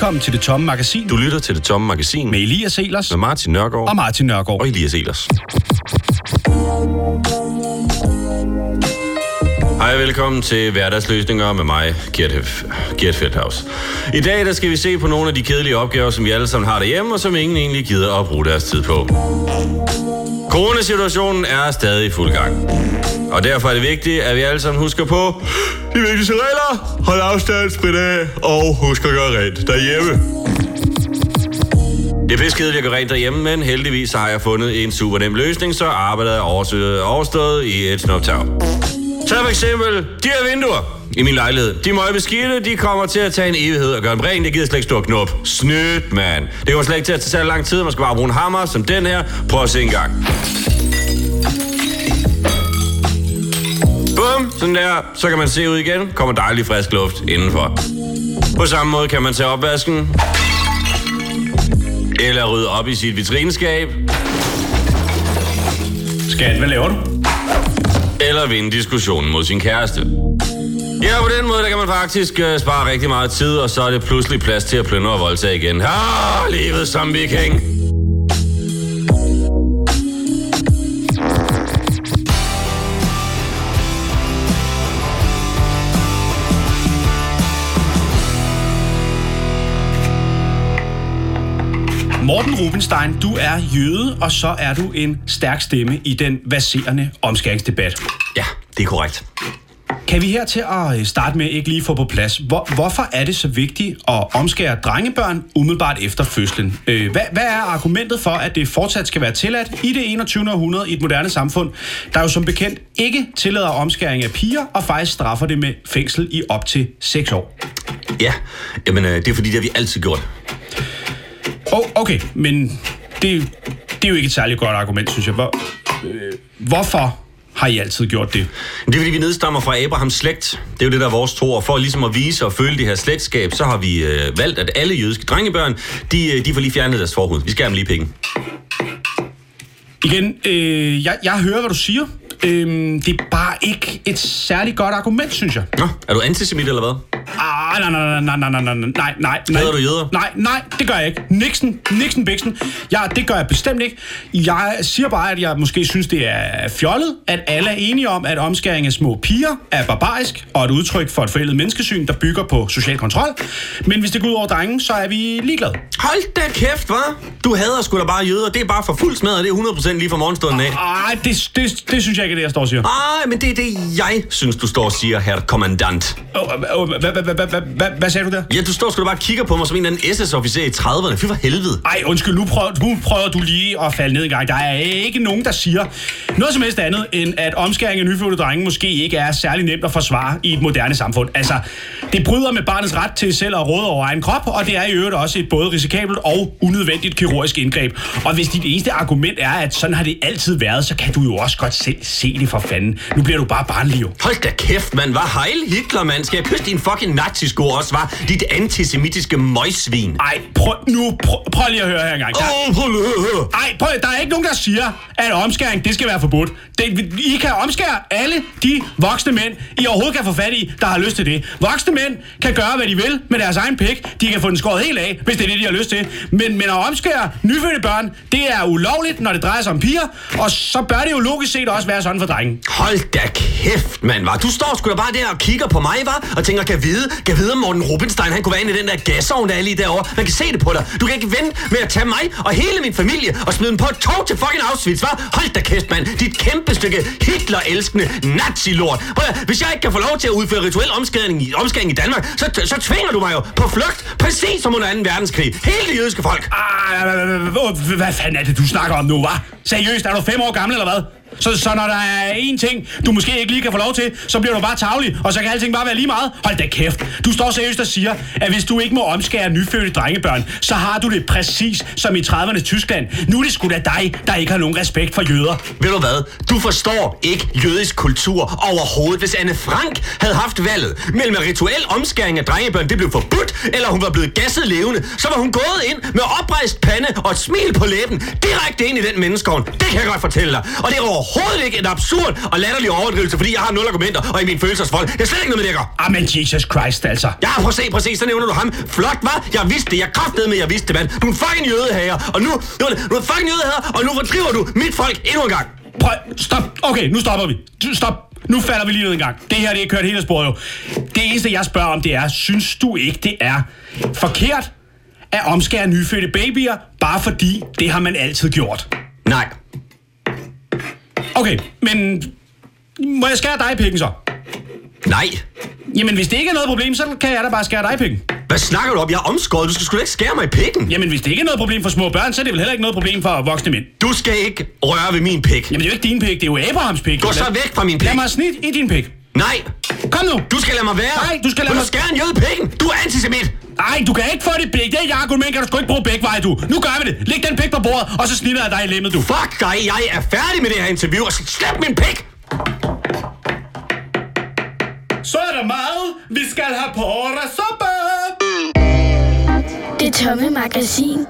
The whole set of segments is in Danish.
Velkommen til Det Tomme Magasin Du lytter til Det Tomme Magasin med Elias Elers med Martin Nørgaard og Martin Nørgaard. og Elias Elers. Hej velkommen til Hverdagsløsninger med mig, Gert, Hef- Gert Feldhaus. I dag der skal vi se på nogle af de kedelige opgaver, som vi alle sammen har derhjemme, og som ingen egentlig gider at bruge deres tid på. Coronasituationen er stadig i fuld gang. Og derfor er det vigtigt, at vi alle sammen husker på de vigtigste regler. Hold afstand, sprit af, og husk at gøre rent derhjemme. Det er piskedeligt at gøre rent derhjemme, men heldigvis har jeg fundet en super nem løsning, så arbejdet er overstået, overstået i et snuptag. Tag for eksempel de her vinduer i min lejlighed. De må beskidte, de kommer til at tage en evighed og gøre dem rent. Det gider slet ikke stå knop. Snydt, mand. Det kommer slet ikke til at tage så lang tid. Man skal bare bruge en hammer som den her. Prøv at se en gang. Bum, sådan der. Så kan man se ud igen. Kommer dejlig frisk luft indenfor. På samme måde kan man tage opvasken. Eller rydde op i sit vitrineskab. Skat, hvad laver du? eller vinde diskussionen mod sin kæreste. Ja, på den måde der kan man faktisk uh, spare rigtig meget tid, og så er det pludselig plads til at plyndre og voldtage igen. Ah, livet som viking. Morten Rubenstein, du er jøde, og så er du en stærk stemme i den baserende omskæringsdebat. Ja, det er korrekt. Kan vi her til at øh, starte med ikke lige få på plads, hvor, hvorfor er det så vigtigt at omskære drengebørn umiddelbart efter fødslen? Øh, hvad, hvad er argumentet for, at det fortsat skal være tilladt i det 21. århundrede i et moderne samfund, der jo som bekendt ikke tillader omskæring af piger, og faktisk straffer det med fængsel i op til 6 år? Ja, jamen øh, det er fordi, det har vi altid gjort. Oh, okay, men det, det er jo ikke et særligt godt argument, synes jeg. Hvor, øh, hvorfor har I altid gjort det? Det er fordi, vi nedstammer fra Abrahams slægt. Det er jo det, der er vores tro. Og for ligesom at vise og føle det her slægtskab, så har vi øh, valgt, at alle jødiske drengebørn, de, øh, de får lige fjernet deres forhud. Vi skal have dem lige penge. Igen, øh, jeg, jeg hører, hvad du siger. Øh, det er bare ikke et særligt godt argument, synes jeg. Nå, er du antisemit eller hvad? Ah, nej, nej, nej, nej, nej, nej, nej, nej, nej. Hader du jøder? Nej, nej, det gør jeg ikke. Nixon, Nixon, Bixen. Ja, det gør jeg bestemt ikke. Jeg siger bare, at jeg måske synes, det er fjollet, at alle er enige om, at omskæring af små piger er barbarisk og et udtryk for et forældet menneskesyn, der bygger på social kontrol. Men hvis det går ud over drengen, så er vi ligeglade. Hold da kæft, hva'? Du hader sgu da bare jøder. Det er bare for fuld smadret. Det er 100% lige fra morgenstunden af. Ej, det, det, det synes jeg ikke er det, jeg står og siger. Ej, men det er det, jeg synes, du står og siger, herr kommandant. Hvad hvad- sagde du der? Ja, du står sgu da bare kigger på mig som en eller anden SS-officer i 30'erne. Fy for helvede. Ej, undskyld, nu prøver, nu prøver du lige at falde ned en gang. Der er ikke nogen, der siger noget som helst andet, end at omskæring af nyfødte drenge måske ikke er særlig nemt at forsvare i et moderne samfund. Altså, det bryder med barnets ret til selv at råde over egen krop, og det er i øvrigt også et både risikabelt og unødvendigt kirurgisk indgreb. Og hvis dit eneste argument er, at sådan har det altid været, så kan du jo også godt selv se det for fanden. Nu bliver du bare barnlig jo. Hold da kæft, mand. Var Heil Hitler, mand. Skal jeg kysse din fucking nazisko også, var? Dit antisemitiske møgsvin. Ej, prøv nu, prøv, prøv lige at høre her engang. Der, Åh, oh, prøv lige at høre. Ej, prøv, der er ikke nogen, der siger, at omskæring, det skal være forbudt. Det, I kan omskære alle de voksne mænd, I overhovedet kan få fat i, der har lyst til det. Voksne mænd kan gøre, hvad de vil med deres egen pik. De kan få den skåret helt af, hvis det er det, de har lyst til. Men, men at omskære nyfødte børn, det er ulovligt, når det drejer sig om piger. Og så bør det jo logisk set også være sådan for drengen. Hold da kæft, mand, var. Du står sgu da bare der og kigger på mig, var, og tænker, kan vide, kan vide, om Morten Rubenstein, han kunne være inde i den der gasovn, der er lige derovre. Man kan se det på dig. Du kan ikke vente med at tage mig og hele min familie og smide dem på et tog til fucking Auschwitz, var. Hold da kæft, mand. Dit kæmpe stykke Hitler-elskende nazi-lort. Prøv at, hvis jeg ikke kan få lov til at udføre rituel omskæring i, omskæring i Danmark, så, så tvinger du mig jo på flugt, præcis som under 2. verdenskrig. Hele det jødiske folk. Ah, hvad- hvad fanden er det, du snakker om nu, hva'? Seriøst, er du fem år gammel, eller hvad? Så, så når der er én ting, du måske ikke lige kan få lov til, så bliver du bare tavlig, og så kan alting bare være lige meget. Hold da kæft. Du står seriøst og siger, at hvis du ikke må omskære nyfødte drengebørn, så har du det præcis som i 30'ernes Tyskland. Nu er det sgu da dig, der ikke har nogen respekt for jøder. Ved du hvad? Du forstår ikke jødisk kultur overhovedet. Hvis Anne Frank havde haft valget mellem at rituel omskæring af drengebørn, det blev forbudt, eller hun var blevet gasset levende, så var hun gået ind med oprejst pande og et smil på læben, direkte ind i den menneskeovn. Det kan jeg godt fortælle dig. Og det er overhovedet ikke en absurd og latterlig overdrivelse, fordi jeg har nul argumenter, og i min følelsesvold. Det er slet ikke noget med det, jeg gør. Ah, men Jesus Christ, altså. Ja, prøv at se, præcis, så nævner du ham. Flot, var. Jeg vidste det, jeg kraftede med, jeg vidste det, mand. Du er en fucking jødehager, og nu, nu, du er en fucking jødehager, og nu fordriver du mit folk endnu en gang. Prøv, stop. Okay, nu stopper vi. Stop. Nu falder vi lige ned en gang. Det her, det er kørt hele sporet jo. Det eneste, jeg spørger om, det er, synes du ikke, det er forkert at omskære nyfødte babyer, bare fordi det har man altid gjort? Nej. Okay, men må jeg skære dig i pikken så? Nej. Jamen, hvis det ikke er noget problem, så kan jeg da bare skære dig i pikken. Hvad snakker du om? Jeg er omskåret. Du skal sgu da ikke skære mig i pikken. Jamen, hvis det ikke er noget problem for små børn, så er det vel heller ikke noget problem for voksne mænd. Du skal ikke røre ved min pik. Jamen, det er jo ikke din pik, det er jo Abrahams pik. Gå så væk fra min pik. Lad mig snit i din pik. Nej. Kom nu! Du skal lade mig være. Nej, du skal lade mig- du skære en jøde pikken? Du er antisemit. Nej, du kan ikke få det pik. Det er et argument, kan du sgu ikke bruge begge veje, du. Nu gør vi det. Læg den pik på bordet, og så snitter jeg dig i lemmet, du. Fuck dig. Jeg er færdig med det her interview, og slap min pik. Så er der mad. Vi skal have porrasuppe. Det tomme magasin.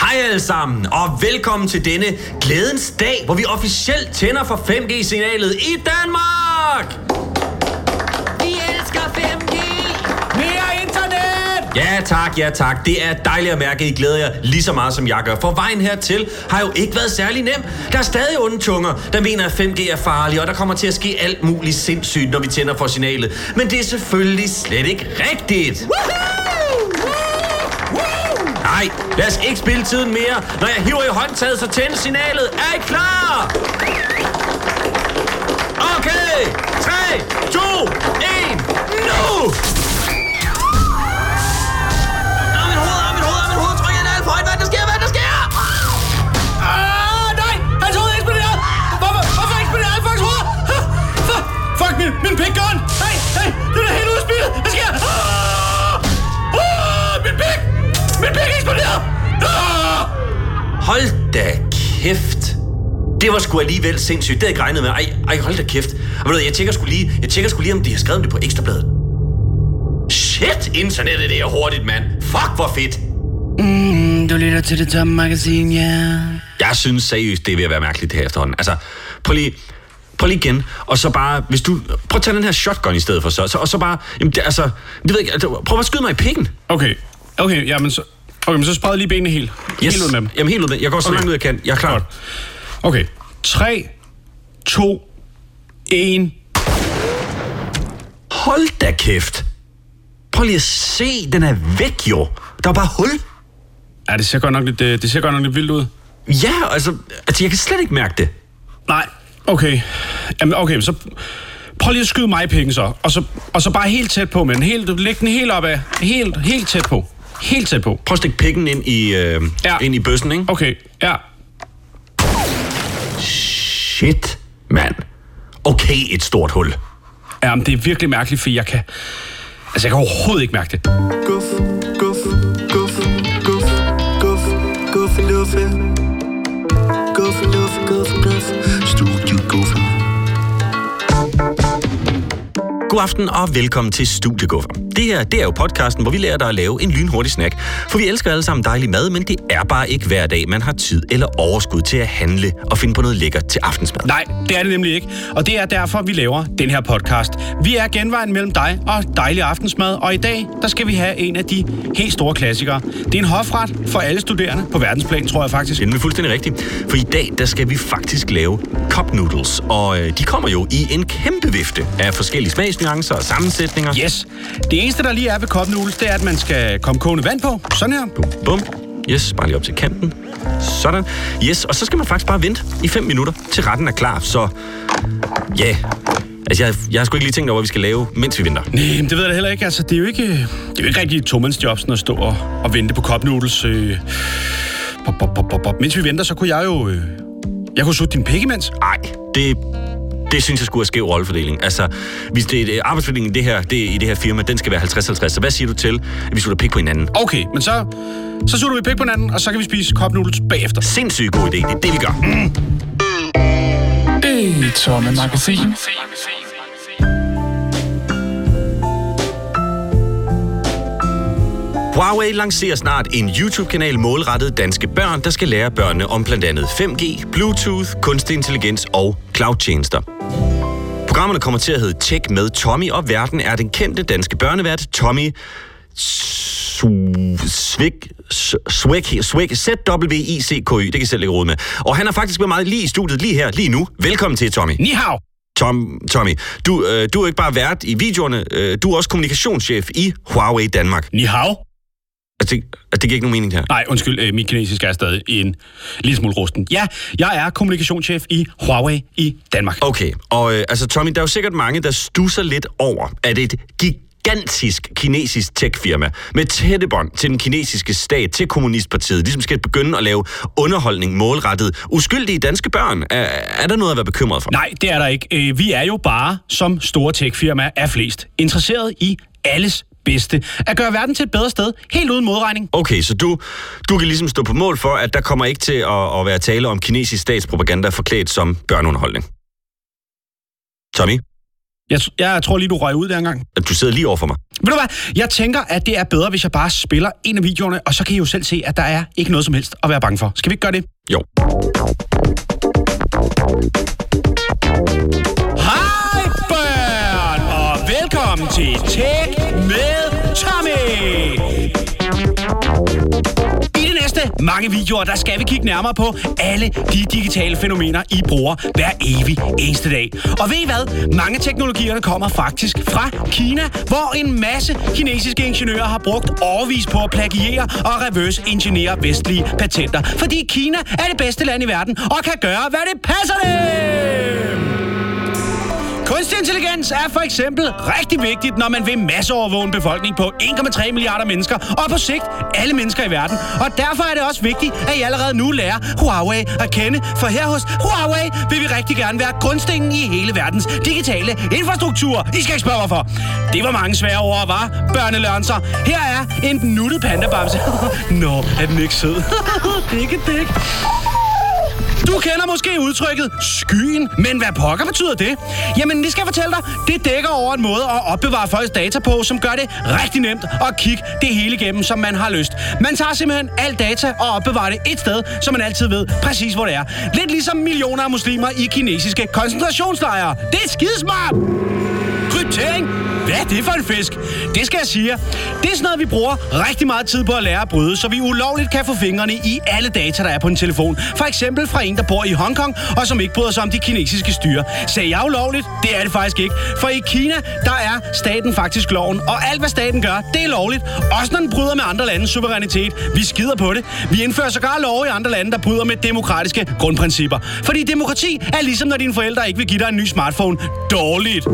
Hej alle sammen, og velkommen til denne glædens dag, hvor vi officielt tænder for 5G-signalet i Danmark! Ja tak, ja tak. Det er dejligt at mærke, at I glæder jer lige så meget, som jeg gør. For vejen hertil har jo ikke været særlig nem. Der er stadig onde tunger, der mener, at 5G er farlig, og der kommer til at ske alt muligt sindssygt, når vi tænder for signalet. Men det er selvfølgelig slet ikke rigtigt. Nej, lad os ikke spille tiden mere. Når jeg hiver i håndtaget, så tændes signalet. Er I klar? Okay, 3, 2, 1, nu! Hold da kæft. Det var sgu alligevel sindssygt. Det havde jeg ikke regnet med. Ej, ej hold da kæft. Og ved du, jeg tjekker sgu lige, jeg tjekker sgu lige, om de har skrevet det på Ekstrabladet. Shit, internettet det er hurtigt, mand. Fuck, hvor fedt. Du lytter til det tomme magasin, ja. Jeg synes seriøst, det er ved at være mærkeligt det her efterhånden. Altså, prøv lige, prøv lige igen, og så bare, hvis du, prøv at tage den her shotgun i stedet for så, så og så bare, jamen, det, altså, det ved jeg ikke, altså, prøv at skyde mig i pikken. Okay, okay, jamen så... Okay, men så spred lige benene helt. Yes. Helt ud med dem. Jamen helt ud med, jeg går så Okay. langt ud, jeg kan. Jeg er klar. Godt. Okay. 3, 2, 1. Hold da kæft. Prøv lige at se, den er væk jo. Der er bare hul. Ja, det ser godt nok lidt, øh, det ser godt nok lidt vildt ud. Ja, altså, altså, jeg kan slet ikke mærke det. Nej, okay. Jamen, okay, så prøv lige at skyde mig i pikken så. Og så, og så bare helt tæt på, men helt, læg den helt op af. Helt, helt tæt på. Helt tæt på. Prøv at stikke pikken ind i, øh, Ja. ind i bøssen, ikke? Okay, ja. Shit, mand. Okay, et stort hul. Ja, men det er virkelig mærkeligt, for jeg kan... Altså, jeg kan overhovedet ikke mærke det. Guf, guf, guf, guf, guf, guf, luffe. Guf, luffe, guf, guf. Studio Guffe. God aften og velkommen til Studieguffer. Det her, det er jo podcasten, hvor vi lærer dig at lave en lynhurtig snack. For vi elsker alle sammen dejlig mad, men det er bare ikke hver dag, man har tid eller overskud til at handle og finde på noget lækkert til aftensmad. Nej, det er det nemlig ikke. Og det er derfor, vi laver den her podcast. Vi er genvejen mellem dig og dejlig aftensmad, og i dag, der skal vi have en af de helt store klassikere. Det er en hofret for alle studerende på verdensplan, tror jeg faktisk. Det er fuldstændig rigtigt. For i dag, der skal vi faktisk lave cup noodles. Og øh, de kommer jo i en kæmpe vifte af forskellige smagsnuancer og sammensætninger. Yes. Det eneste, der lige er ved cup noodles, det er, at man skal komme kogende vand på. Sådan her. Bum. Yes, bare lige op til kanten. Sådan. Yes, og så skal man faktisk bare vente i 5 minutter, til retten er klar. Så ja, yeah. altså jeg, jeg har sgu ikke lige tænkt over, hvad vi skal lave, mens vi venter. Nej, men det ved jeg da heller ikke. Altså, det er jo ikke, det er jo ikke rigtig tomandsjob, sådan at stå og, og vente på noodles. Øh. Pop, pop, pop, pop, pop. Mens vi venter, så kunne jeg jo... Øh. Jeg kunne sutte din pik imens. Ej, det, det synes jeg skulle er skæv rollefordeling. Altså, hvis det, det arbejdsfordelingen det her, det, i det her firma, den skal være 50-50. Så hvad siger du til, at vi slutter pik på hinanden? Okay, men så, så sutter vi pik på hinanden, og så kan vi spise noodles bagefter. Sindssygt god idé, det er det, vi gør. Mm. Det tomme magasin. Huawei lancerer snart en YouTube-kanal målrettet danske børn, der skal lære børnene om blandt andet 5G, Bluetooth, kunstig intelligens og cloud-tjenester. Programmerne kommer til at hedde Tech med Tommy, og verden er den kendte danske børnevært Tommy Svig, Swig, Swig, Z-W-I-C-K-Y, det kan jeg selv lægge råd med. Og han er faktisk med mig lige i studiet, lige her, lige nu. Velkommen til, Tommy. Ni hao. Tom, Tommy, du, øh, du er ikke bare vært i videoerne, øh, du er også kommunikationschef i Huawei Danmark. Ni hao. Altså, det, altså, det giver ikke nogen mening her. Nej, undskyld, øh, mit kinesisk er stadig en lille smule rusten. Ja, jeg er kommunikationschef i Huawei i Danmark. Okay, og øh, altså Tommy, der er jo sikkert mange, der stusser lidt over, at et gigantisk kinesisk tech-firma med tætte bånd til den kinesiske stat, til kommunistpartiet, ligesom skal begynde at lave underholdning målrettet uskyldige danske børn. Er, er der noget at være bekymret for? Nej, det er der ikke. Øh, Vi er jo bare, som store tech-firmaer er flest, interesseret i alles bedste. At gøre verden til et bedre sted, helt uden modregning. Okay, så du, du kan ligesom stå på mål for, at der kommer ikke til at, at være tale om kinesisk statspropaganda forklædt som børneunderholdning. Tommy, Jeg, jeg tror lige, du røg ud der engang. du sidder lige over for mig. Ved du hvad? Jeg tænker, at det er bedre, hvis jeg bare spiller en af videoerne, og så kan I jo selv se, at der er ikke noget som helst at være bange for. Skal vi ikke gøre det? Jo. Hej børn, og velkommen til Tech mange videoer, der skal vi kigge nærmere på alle de digitale fænomener, I bruger hver evig eneste dag. Og ved I hvad? Mange af teknologierne kommer faktisk fra Kina, hvor en masse kinesiske ingeniører har brugt årvis på at plagiere og reverse engineer vestlige patenter. Fordi Kina er det bedste land i verden og kan gøre, hvad det passer dem. Kunstig intelligens er for eksempel rigtig vigtigt, når man vil masseovervåge en befolkning på 1,3 milliarder mennesker, og på sigt alle mennesker i verden. Og derfor er det også vigtigt, at I allerede nu lærer Huawei at kende, for her hos Huawei vil vi rigtig gerne være grundstenen i hele verdens digitale infrastruktur. I skal ikke spørge hvorfor. Det var mange svære ord, var børnelørnser. Her er en nuttet pandabamse. Nå, er den ikke sød? Dikke, dik. Du kender måske udtrykket skyen, men hvad pokker betyder det? Jamen, det skal jeg fortælle dig. Det dækker over en måde at opbevare folks data på, som gør det rigtig nemt at kigge det hele igennem, som man har lyst. Man tager simpelthen al data og opbevarer det et sted, så man altid ved præcis, hvor det er. Lidt ligesom millioner af muslimer i kinesiske koncentrationslejre. Det er skidesmart! Kryptering? Hvad er det for en fisk? Det skal jeg sige. Det er sådan noget, vi bruger rigtig meget tid på at lære at bryde, så vi ulovligt kan få fingrene i alle data, der er på en telefon. For eksempel fra en, der bor i Hongkong, og som ikke bryder sig om de kinesiske styre. Sagde jeg ulovligt? Det er det faktisk ikke. For i Kina, der er staten faktisk loven, og alt, hvad staten gør, det er lovligt. Også når den bryder med andre landes suverænitet. Vi skider på det. Vi indfører sågar lov i andre lande, der bryder med demokratiske grundprincipper. Fordi demokrati er ligesom, når dine forældre ikke vil give dig en ny smartphone. Dårligt.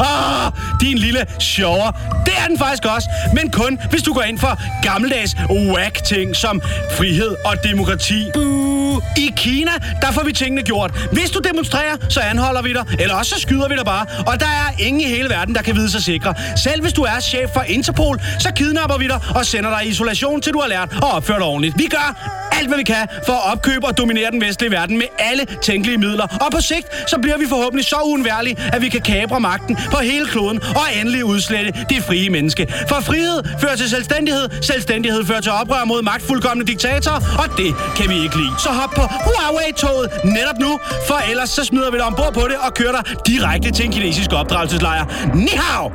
Ah, din lille sjovere. Det er den faktisk også. Men kun, hvis du går ind for gammeldags whack-ting som frihed og demokrati. Uh. I Kina, der får vi tingene gjort. Hvis du demonstrerer, så anholder vi dig. Eller også så skyder vi dig bare. Og der er ingen i hele verden, der kan vide sig sikre. Selv hvis du er chef for Interpol, så kidnapper vi dig og sender dig i isolation, til du har lært at opføre dig ordentligt. Vi gør alt, hvad vi kan for at opkøbe og dominere den vestlige verden med alle tænkelige midler. Og på sigt, så bliver vi forhåbentlig så uundværlige, at vi kan kapre magten på hele kloden og endelig udslette det frie menneske. For frihed fører til selvstændighed, selvstændighed fører til oprør mod magtfuldkommende diktatorer, og det kan vi ikke lide. Så hop på Huawei-toget netop nu, for ellers så smider vi dig ombord på det og kører dig direkte til en kinesisk opdragelseslejr. Ni hao!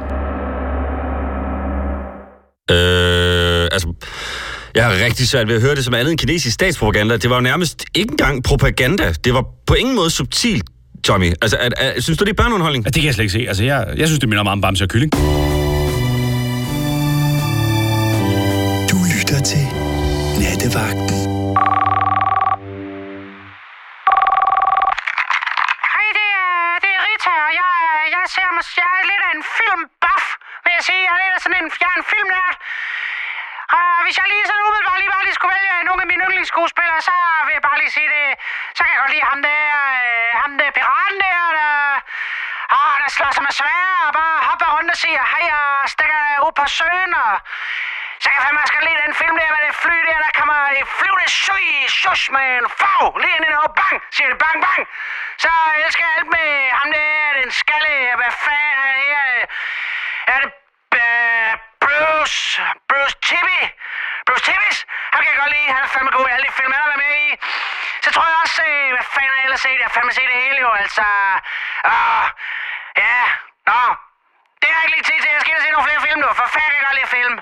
Øh, altså, jeg har rigtig svært ved at høre det som andet end kinesisk statspropaganda. Det var jo nærmest ikke engang propaganda. Det var på ingen måde subtilt, Tommy. Altså, er, er, synes du, det er børneunderholdning? Ja, Det kan jeg slet ikke se. Altså, jeg, jeg synes, det minder meget om Bamse og Kylling. Du lytter til Nattevagten. Hej, det er, det er Rita, og jeg, er- jeg ser mig, jeg er lidt af en filmbuff, vil jeg sige. Jeg er lidt af sådan en, jeg er en filmnørd. Og hvis jeg lige sådan umiddelbart lige bare lige skulle vælge nogle af mine yndlingsskuespillere, så vil jeg bare lige sige det. Så kan jeg godt lide ham der, øh, ham der piraten der, der, ah, der slår sig med svær og siger hej og stikker ud på søen og Så kan jeg fandme skal lide den film der med det fly der, der kommer i flyvende søg, shush med en fag, lige ind i noget, bang, siger det bang, bang. Så elsker jeg alt med ham der, den skalle, hvad fanden er det her? Er det uh, Bruce, Bruce Tibby, Bruce Tibbis, Ham kan jeg godt lide, han er fandme god i alle de film, han har været med i. Så tror jeg også, øh, hvad fanden har jeg ellers set? Jeg har fandme set det hele jo, altså. Åh, ja, nå. Det har jeg ikke lige tid til. Jeg skal ind og se nogle flere film nu, for fanden jeg godt film.